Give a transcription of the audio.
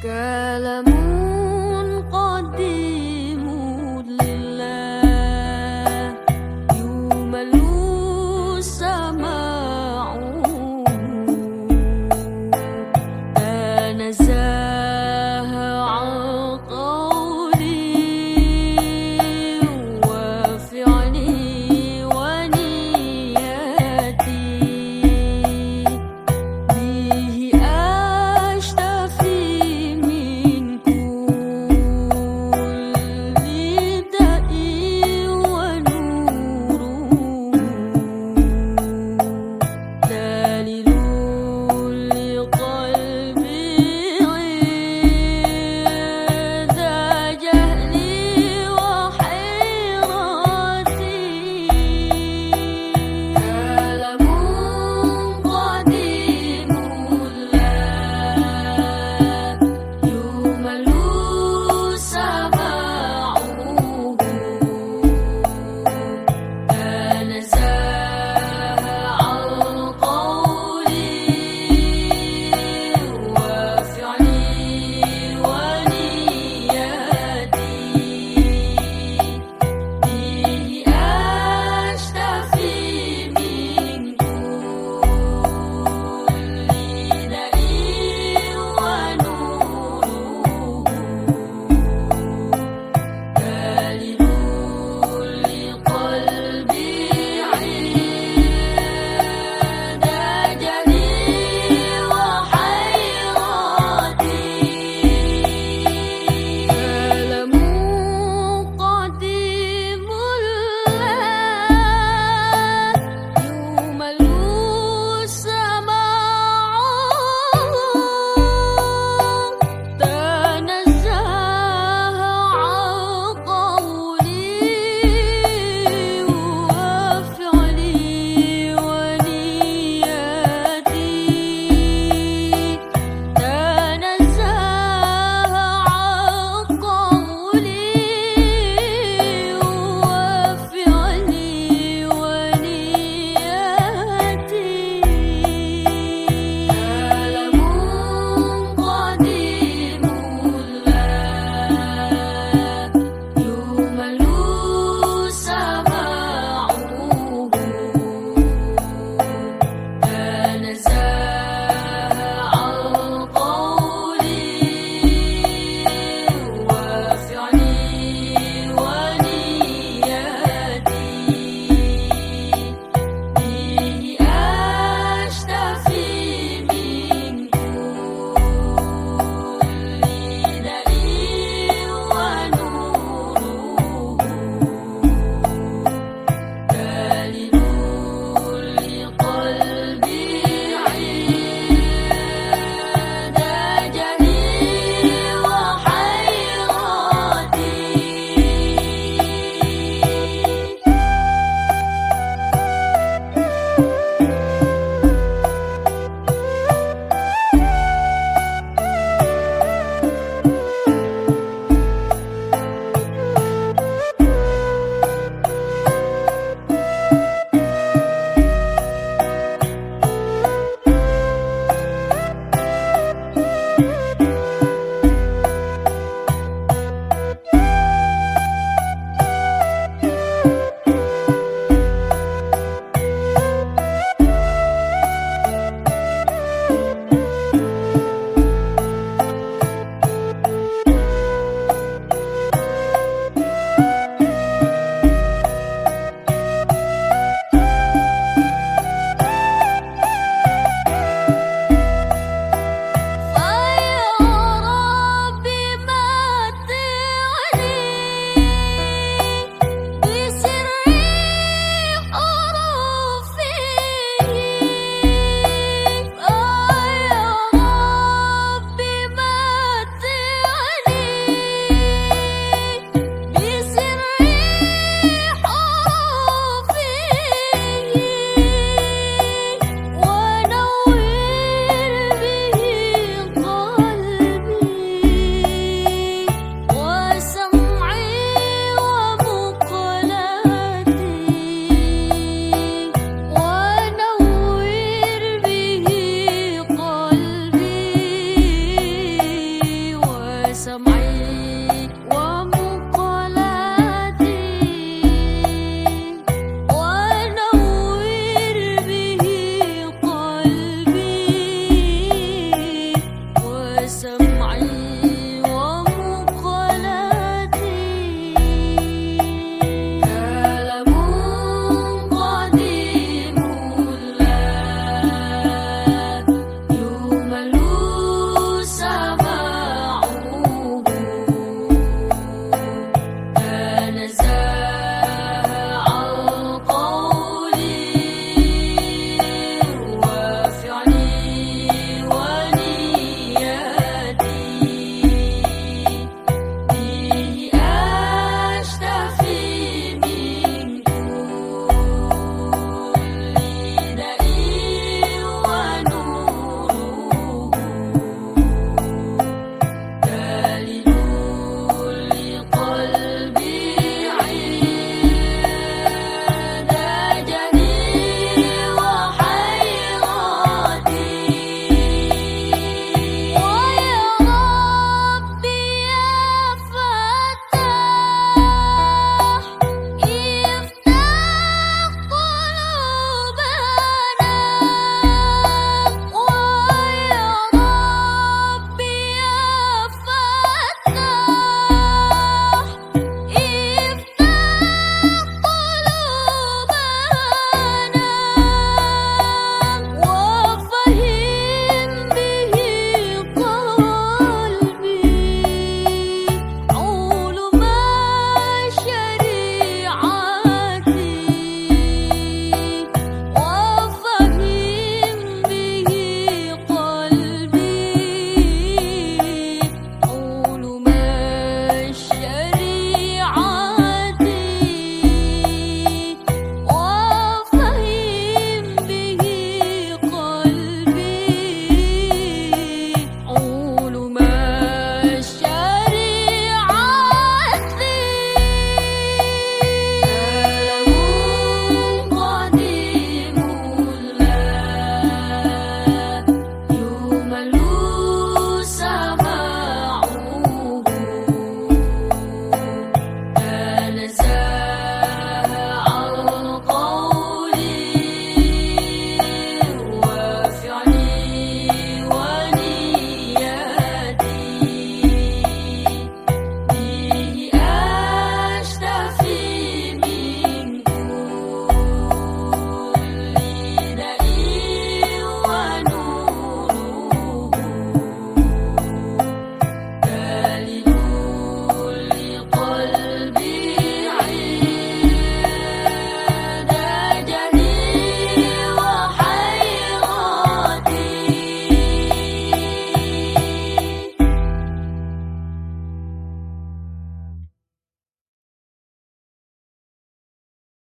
Girl,